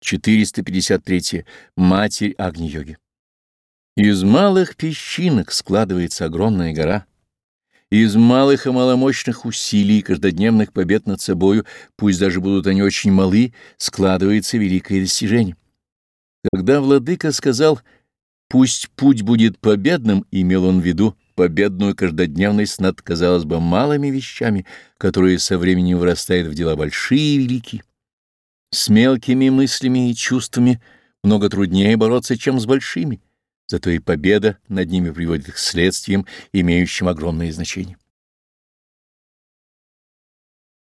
453. Матерь Агни-йоги. Из малых песчинок складывается огромная гора. Из малых и маломощных усилий каждодневных побед над собою, пусть даже будут они очень малы, складывается великое достижение. Когда владыка сказал «пусть путь будет победным», имел он в виду победную каждодневность над, казалось бы, малыми вещами, которые со временем вырастают в дела большие и великие. С мелкими мыслями и чувствами много труднее бороться, чем с большими, зато и победа над ними приводит к следствиям, имеющим огромное значение.